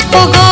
poco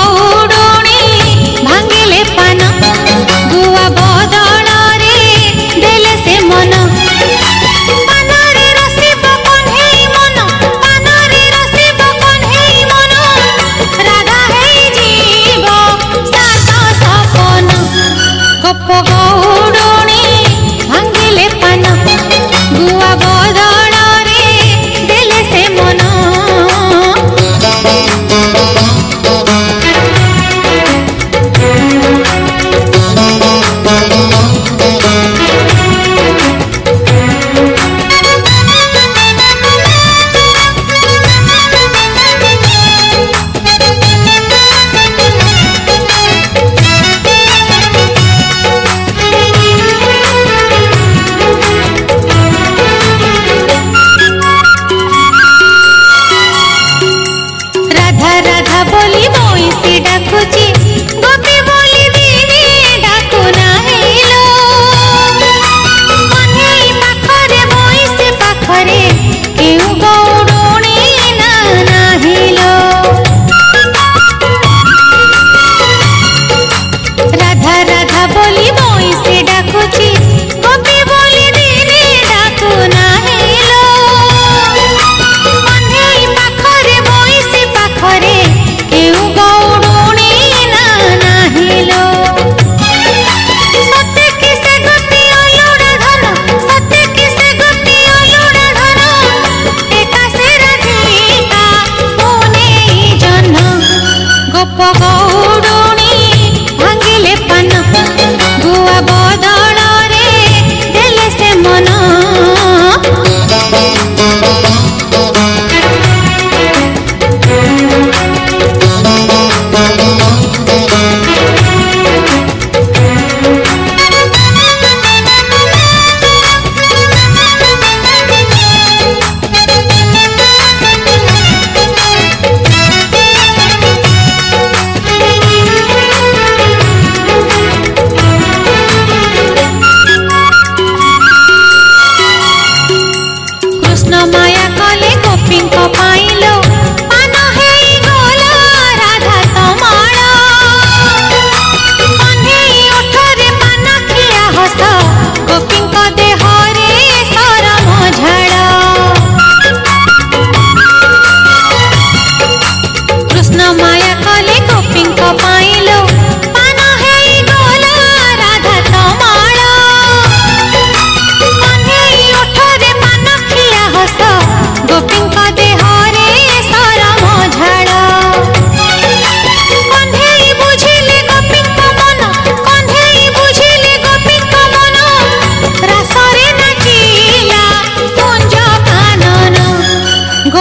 pilo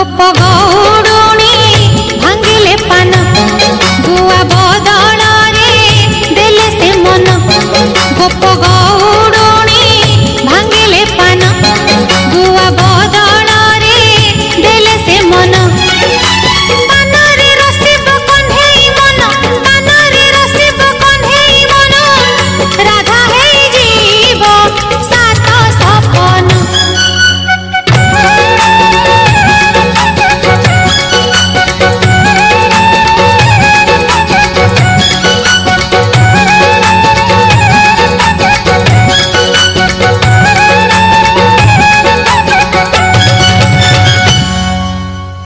पापा